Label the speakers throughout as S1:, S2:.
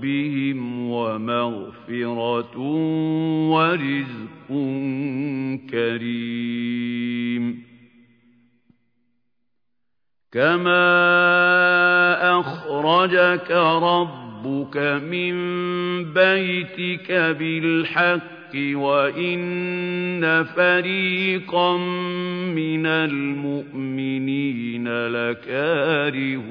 S1: ربهم ومغفرة ورزق كريم كما أخرجك ربك من بيتك بالحق وإن فريقا من المؤمنين لكارهون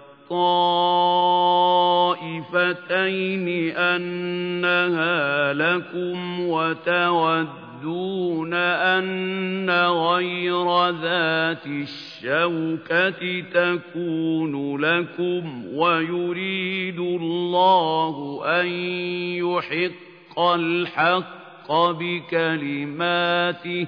S1: الطائفتين أنها لكم وتودون أن غير ذات الشوكة تكون لكم ويريد الله أن يحق الحق بكلماته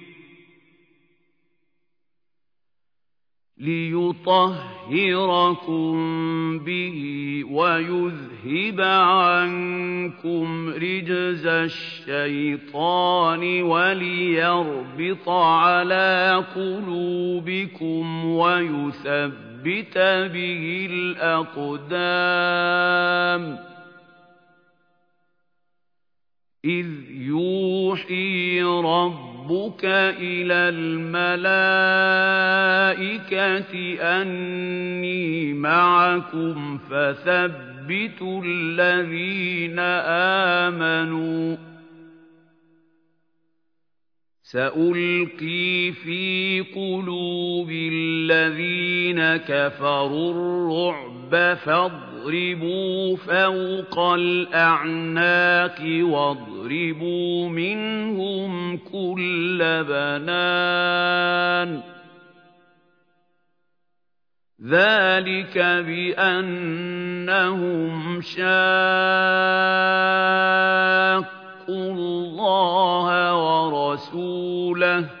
S1: ليطهركم به ويذهب عنكم رجز الشيطان وليربط على قلوبكم ويثبت به الأقدام إذ يوحي ربكم ربك إلى الملائكة أني معكم فثبتوا الذين آمنوا سألقي في قلوب الذين كفروا الرعب فاضربوا فوق الأعناق واضربوا منهم كل بنان. ذلك بأنهم شاقوا الله ورسوله.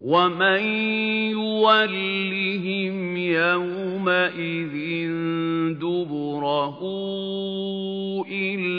S1: ومن يولهم يومئذ دبره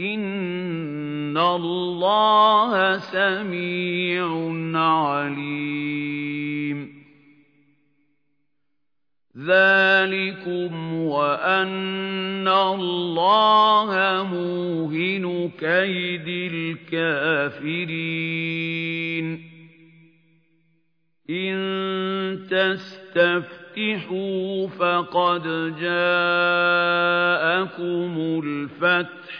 S1: إن الله سميع عليم ذلكم وأن الله موهن كيد الكافرين إن تستفتحوا فقد جاءكم الفتح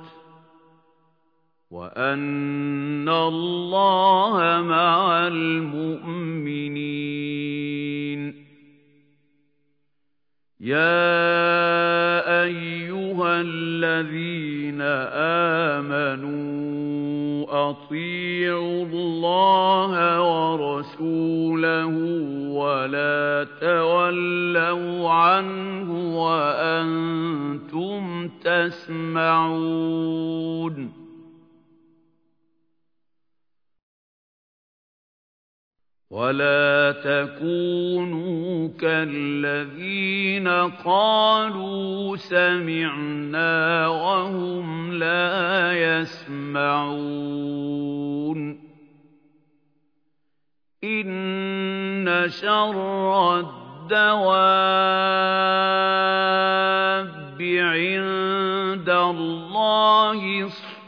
S1: وَأَنَّ اللَّهَ مَعَ الْمُؤْمِنِينَ يَا أَيُّهَا الَّذِينَ آمَنُوا أَطِيعُوا اللَّهَ وَرَسُولَهُ وَلَا تَوَلَّوْا عَنْهُ وَأَنتُمْ تَسْمَعُونَ ولا تكونوا كالذين قالوا سمعنا وهم لا يسمعون إن شر الدواب عند الله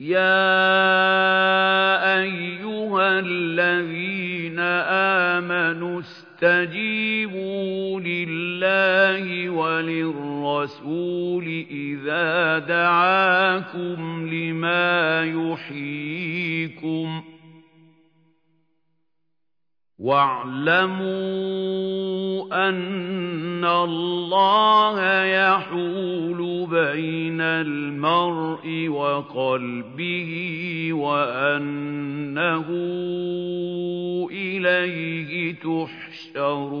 S1: يا أيها الذين آمنوا استجيبوا لله وللرسول إذا دعاكم لما يحييكم واعلموا أن الله يحول بين المرء وقلبه وأنه إليه تحشرون.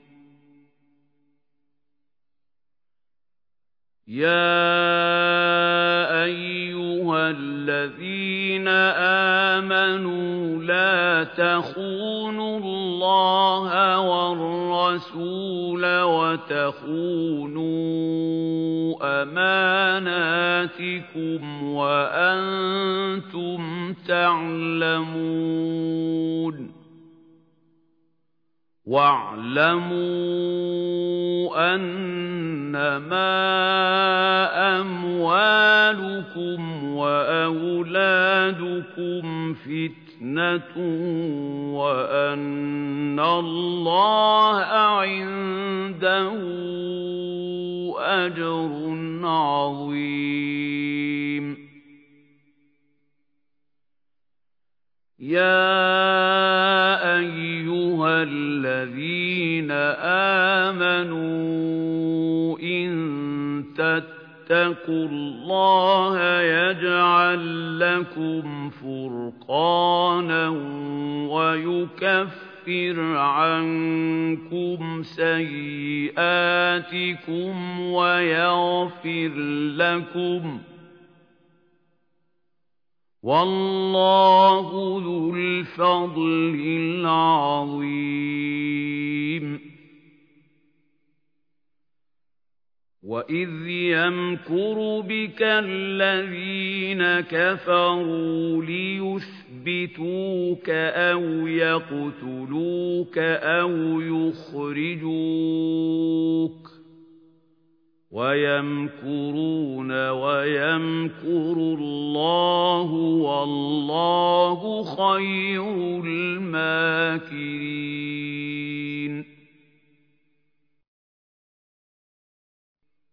S1: يا أيها الذين آمنوا لا تخونوا الله والرسول وتخونوا أماناتكم وأنتم تعلمون واعلموا أنما أموالكم وأولادكم فتنة وأن الله عنده أجر عظيم. يا أيها الذين آمنوا إن تتقوا الله يجعل لكم فرقانا ويكفر عنكم سيئاتكم ويغفر لكم والله ذو الفضل العظيم. وَإِذْ يَمْكُرُ بِكَ الَّذِينَ كَفَرُوا لِيُثْبِتُوكَ أَوْ يَقْتُلُوكَ أَوْ يُخْرِجُوكَ وَيَمْكُرُونَ وَيَمْكُرُ اللَّهُ وَاللَّهُ خَيْرُ الْمَاكِرِينَ.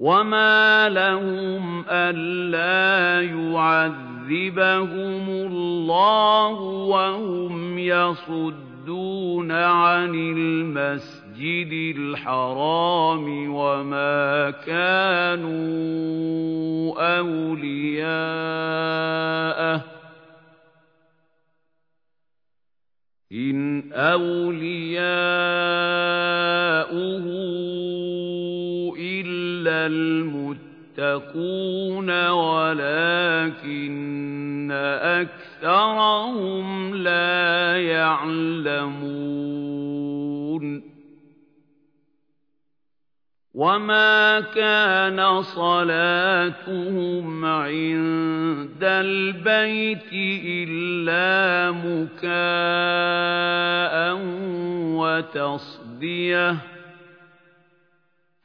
S1: وَمَا لَهُمْ أَلَّا يُعَذِّبَهُمُ اللَّهُ وَهُمْ يَصُدُّونَ عَنِ الْمَسْجِدِ الْحَرَامِ وَمَا كَانُوا أَوْلِيَاءَهُ ۚ إِنْ أَوْلِيَاؤُهُ إِلَّا الْمُتَّقُونَ وَلَٰكِنَّ أَكْثَرَهُمْ لَا يَعْلَمُونَ وَمَا كَانَ صَلَاتُهُمْ عِندَ الْبَيْتِ إِلَّا مُكَاءً وَتَصْدِيَةً ۚ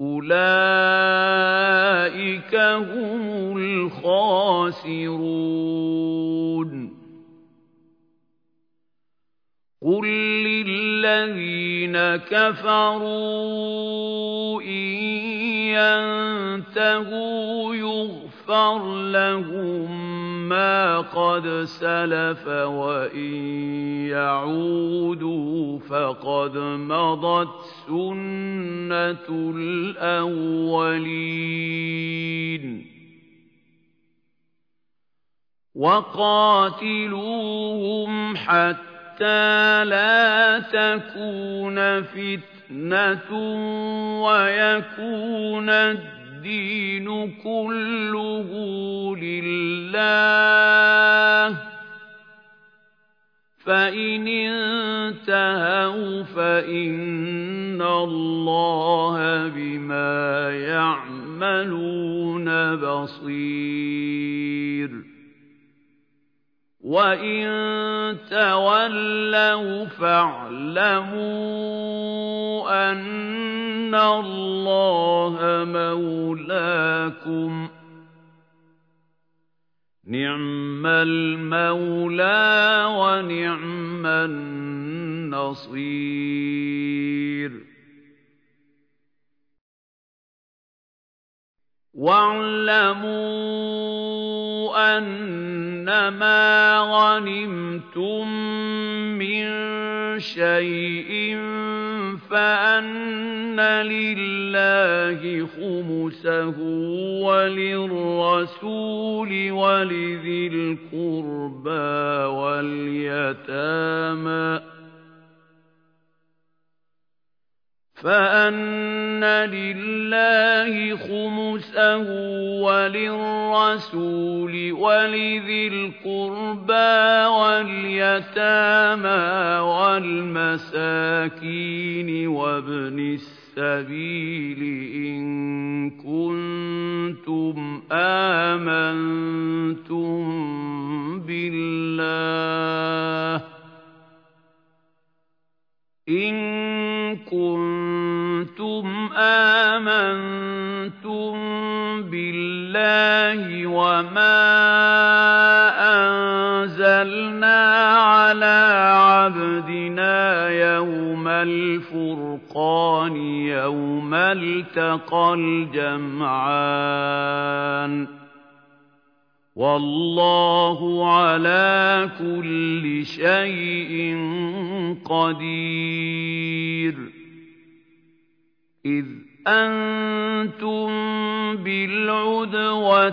S1: أُولَٰئِكَ هُمُ الْخَاسِرُونَ قُل لِّلَّذِينَ كَفَرُوا إِن يَنتَهُوا يُغْفَرْ لَهُم مَّا قَدْ سَلَفَ وَإِن يَعُودُوا فَقَدْ مَضَتْ سُنَّةُ الْأَوَّلِينَ. وَقَاتِلُوهُمْ حَتَّىٰ لَا تَكُونَ فِتْنَةٌ وَيَكُونَ الدِّينُ كُلُّهُ لِلَّهِ ۖ. فَإِنِ انتَهَوْا فَإِنَّ اللَّهَ بِمَا يَعْمَلُونَ بَصِيرٌ. وَإِن تولوا فاعلموا أن الله مولاكم نعم المولى ونعم النصير واعلموا أنما غنمتم من شيء فأن لله خمسه وللرسول ولذي القربى واليتامى فأن لله خمسه وللرسول ولذي القربى واليتامى والمساكين وابن السبيل إن كنتم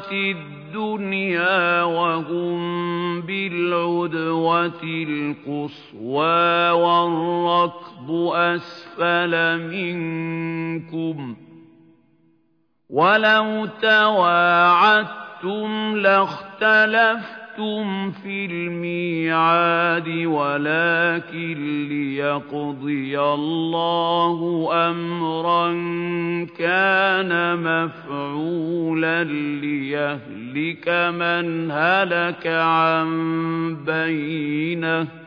S1: بالعدوة الدنيا وهم بالعدوة القصوى والركب أسفل منكم ولو تواعدتم أَشْرَكْتُمْ لَاخْتَلَفْتُمْ فِي الْمِيعَادِ وَلَكِن لِّيَقْضِيَ اللَّهُ أَمْرًا كَانَ مَفْعُولًا لِّيَهْلِكَ مَنْ هَلَكَ عَن بَيِّنَةٍ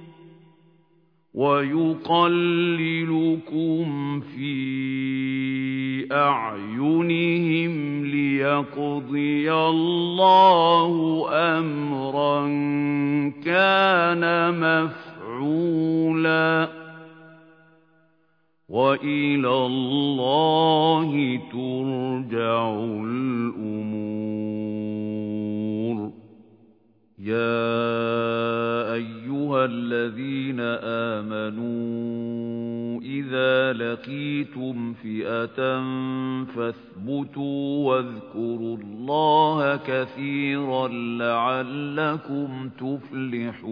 S1: وَيُقَلِّلُكُمْ فِي أَعْيُنِهِمْ لِيَقْضِيَ اللَّهُ أَمْرًا كَانَ مَفْعُولًا. وَإِلَى اللَّهِ تُرْجَعُ الْأُمُورُ. يَا أَيُّهَا الَّذِينَ آمَنُوا إِذَا لَقِيتُمْ فِئَةً فَاثْبُتُوا وَاذْكُرُوا اللَّهَ كَثِيرًا لَّعَلَّكُمْ تُفْلِحُونَ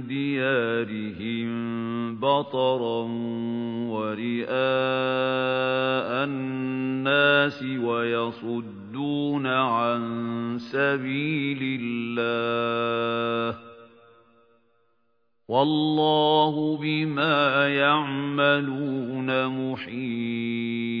S1: ديارهم بطرا ورئاء الناس ويصدون عن سبيل الله والله بما يعملون محيط.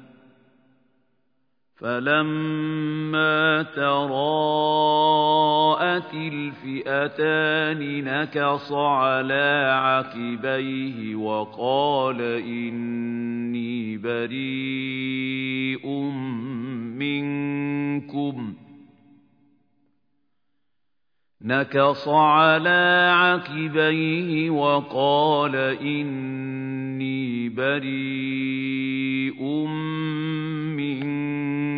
S1: فَلَمَّا تَرَاءَتِ الْفِئَتَانِ نَكَصَ عَلَى عَقِبَيْهِ وَقَالَ إِنِّي بَرِيءٌ مِنكُمْ نَكَصَ عَلَى عَقِبَيْهِ وَقَالَ إِنِّي بَرِيءٌ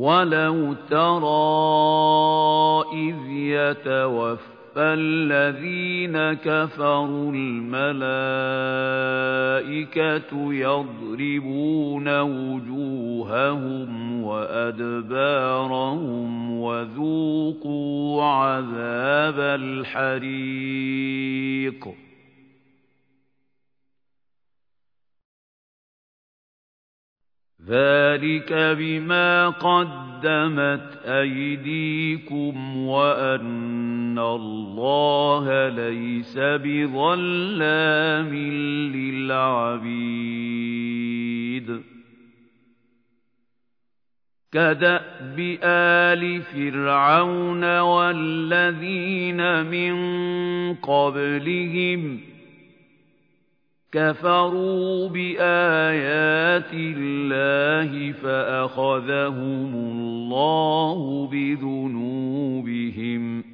S1: وَلَوْ تَرَىٰ إِذْ يَتَوَفَّى الَّذِينَ كَفَرُوا الْمَلَائِكَةُ يَضْرِبُونَ وُجُوهَهُمْ وَأَدْبَارَهُمْ وَذُوقُوا عَذَابَ الْحَرِيقِ ذَلِكَ بِمَا قَدَّمَتْ أَيْدِيكُمْ وَأَنَّ اللَّهَ لَيْسَ بِظَلَّامٍ لِّلْعَبِيدِ كَدَأْبِ آلِ فِرْعَوْنَ وَالَّذِينَ مِن قَبْلِهِمْ كَفَرُوا بِآيَاتِ اللَّهِ فَأَخَذَهُمُ اللَّهُ بِذُنُوبِهِمْ ۗ.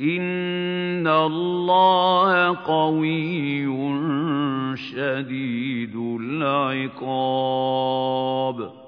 S1: إِنَّ اللَّهَ قَوِيٌّ شَدِيدُ الْعِقَابِ.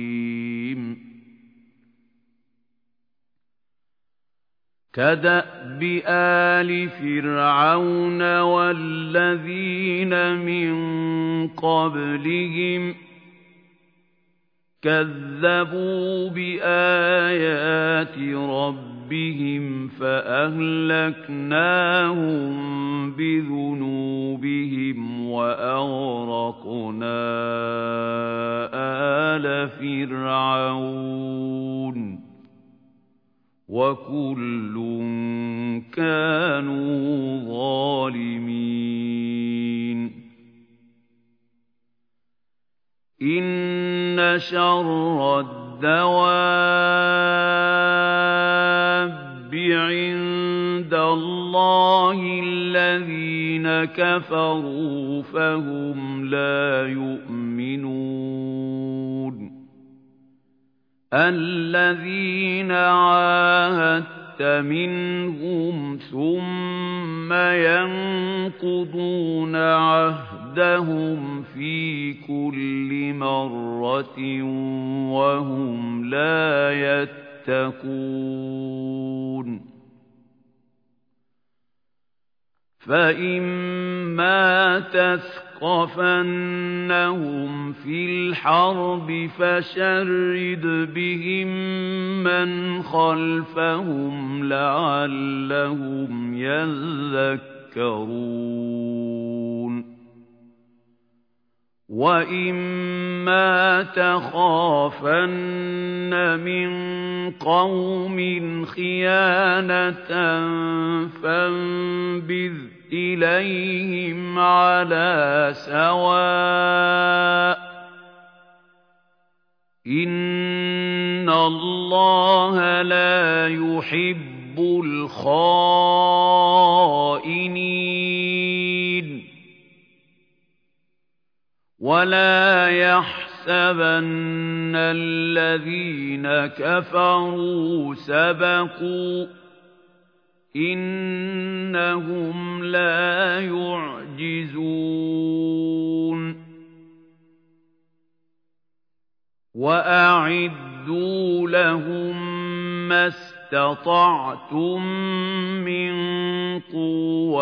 S1: كَدَأْبِ آلِ فِرْعَوْنَ وَالَّذِينَ مِن قَبْلِهِمْ ۚ كَذَّبُوا بِآيَاتِ رَبِّهِمْ فَأَهْلَكْنَاهُم بِذُنُوبِهِمْ وَأَغْرَقْنَا آلَ فِرْعَوْنَ وَكُلٌّ كَانُوا ظَالِمِينَ. إِنَّ شَرَّ الدَّوَابِّ عِندَ اللَّهِ الَّذِينَ كَفَرُوا فَهُمْ لَا يُؤْمِنُونَ. الذين عاهدت منهم ثم ينقضون عهدهم في كل مرة وهم لا يتقون. فإما تثقفنهم في الحرب فشرد بهم من خلفهم لعلهم يذكرون. وَإِمَّا تَخَافَنَّ مِن قَوْمٍ خِيَانَةً فَانبِذْ إِلَيْهِمْ عَلَىٰ سَوَاءٍ ۚ إِنَّ اللَّهَ لَا يُحِبُّ الْخَائِنِينَ وَلَا يَحْسَبَنَّ الَّذِينَ كَفَرُوا سَبَقُوا ۚ إِنَّهُمْ لَا يُعْجِزُونَ وَأَعِدُّوا لَهُم مَّا اسْتَطَعْتُم مِّن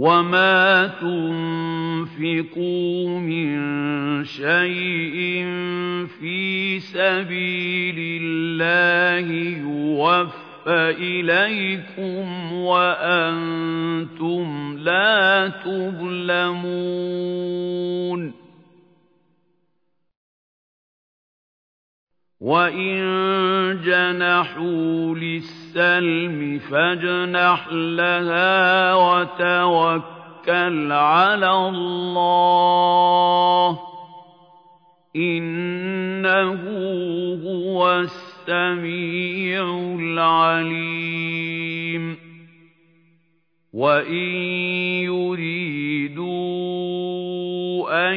S1: وَمَا تُنفِقُوا مِن شَيْءٍ فِي سَبِيلِ اللَّهِ يُوَفَّ إِلَيْكُمْ وَأَنتُمْ لَا تُظْلَمُونَ وَإِن جَنَحُوا لِلسَّلْمِ فَاجْنَحْ لَهَا وَتَوَكَّلْ عَلَى اللَّهِ ۚ إِنَّهُ هُوَ السَّمِيعُ الْعَلِيمُ وَإِن يُرِيدُوا أَن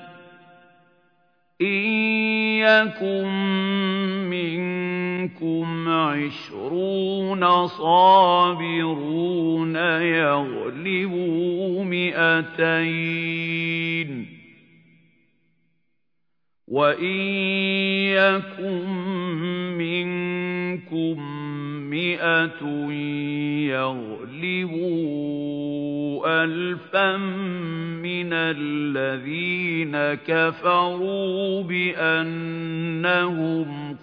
S1: إِن يَكُن مِّنكُمْ عِشْرُونَ صَابِرُونَ يَغْلِبُوا مِائَتَيْنِ ۚ وَإِن يَكُن مِّنكُم مِّائَةٌ يَغْلِبُوا أَلْفًا مِّنَ الَّذِينَ كَفَرُوا بِأَنَّهُمْ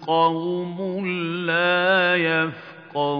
S1: قَوْمٌ لَّا يَفْقَهُونَ.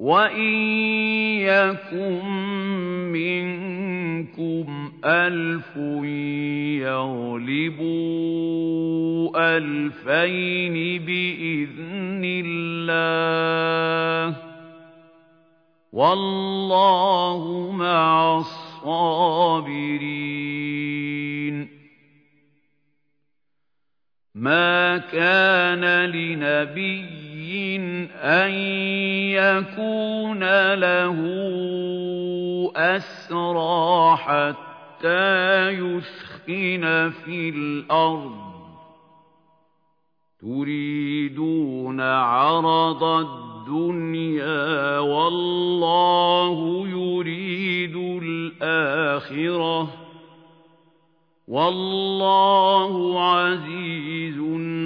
S1: وَإِن يَكُن مِّنكُمْ أَلْفٌ يَغْلِبُوا أَلْفَيْنِ بِإِذْنِ اللَّهِ ۗ وَاللَّهُ مَعَ الصَّابِرِينَ مَا كَانَ لِنَبِيٍّ أَن يَكُونَ لَهُ أَسْرَىٰ حَتَّىٰ يُثْخِنَ فِي الْأَرْضِ. تُرِيدُونَ عَرَضَ الدُّنْيَا وَاللَّهُ يُرِيدُ الْآخِرَةَ ۗ. وَاللَّهُ عَزِيزٌ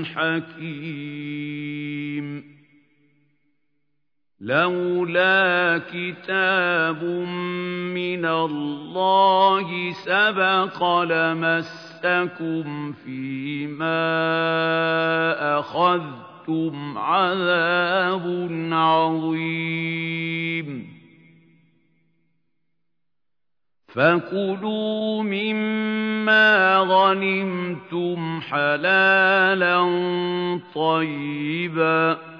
S1: حَكِيمٌ. لولا كتاب من الله سبق لمسكم فيما أخذتم عذاب عظيم. فكلوا مما غنمتم حلالا طيبا.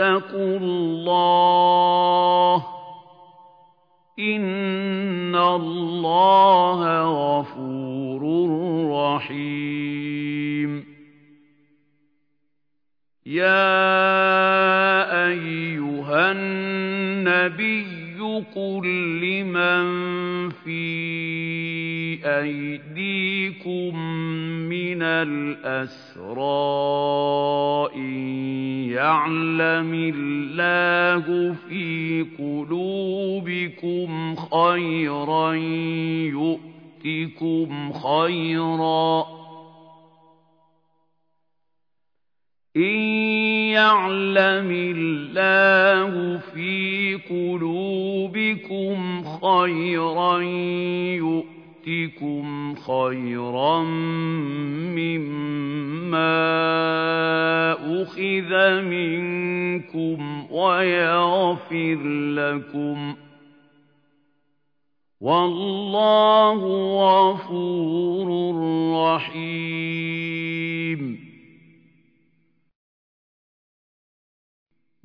S1: الله إن الله غفور رحيم. يا أيها النبي قل لمن في أَيْدِيكُم مِّنَ الْأَسْرَىٰ إِن يَعْلَمِ اللَّهُ فِي قُلُوبِكُمْ خَيْرًا يُؤْتِكُمْ خَيْرًا إِن يَعْلَمِ اللَّهُ فِي قُلُوبِكُمْ خَيْرًا يُؤْتِكُمْ يُؤْتِكُمْ خَيْرًا مِّمَّا أُخِذَ مِنكُمْ وَيَغْفِرْ لَكُمْ ۗ. وَاللَّهُ غَفُورٌ رَّحِيمٌ.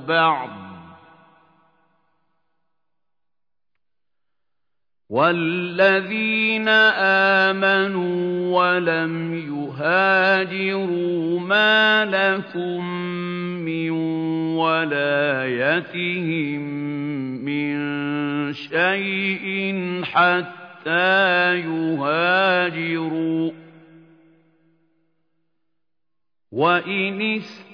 S1: بَعْضٍ ۚ. وَالَّذِينَ آمَنُوا وَلَمْ يُهَاجِرُوا مَا لَكُم مِّن وَلَايَتِهِم مِّن شَيْءٍ حَتَّىٰ يُهَاجِرُوا ۚ. وَإِنِ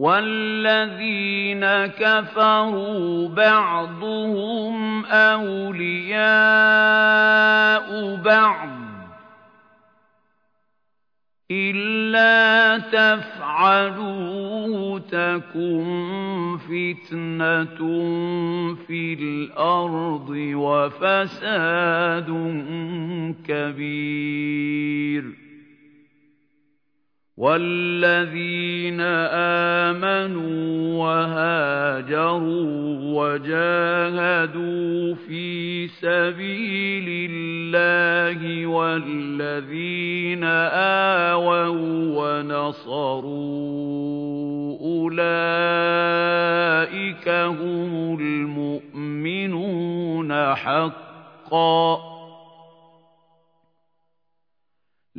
S1: والذين كفروا بعضهم أولياء بعض إلا تفعلوا تكن فتنة في الأرض وفساد كبير والذين آمنوا وهاجروا وجاهدوا في سبيل الله والذين آووا ونصروا أولئك هم المؤمنون حقا